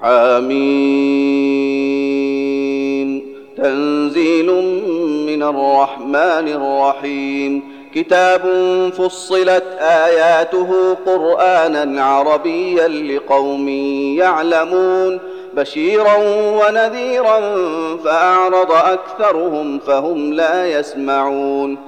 حميم تنزيل من الرحمن الرحيم. كتاب فصلت آياته قرآنا عربيا لقوم يعلمون. بشيرا ونذيرا فأعرض أكثرهم فهم لا يسمعون.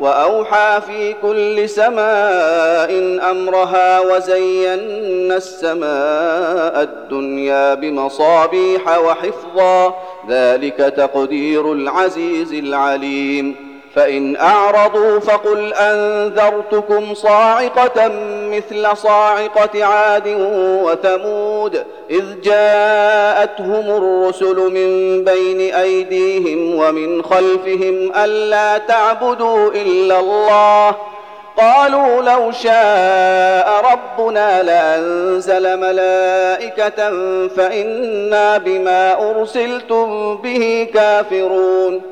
وأوحى في كل سماء أمرها وزينا السماء الدنيا بمصابيح وحفظا. ذلك تقدير العزيز العليم. فإن أعرضوا فقل أنذرتكم صاعقة مثل صاعقة عاد وثمود إذ جاءتهم الرسل من بين أيديهم ومن خلفهم ألا تعبدوا إلا الله قالوا لو شاء ربنا لأنزل ملائكة فإنا بما أرسلتم به كافرون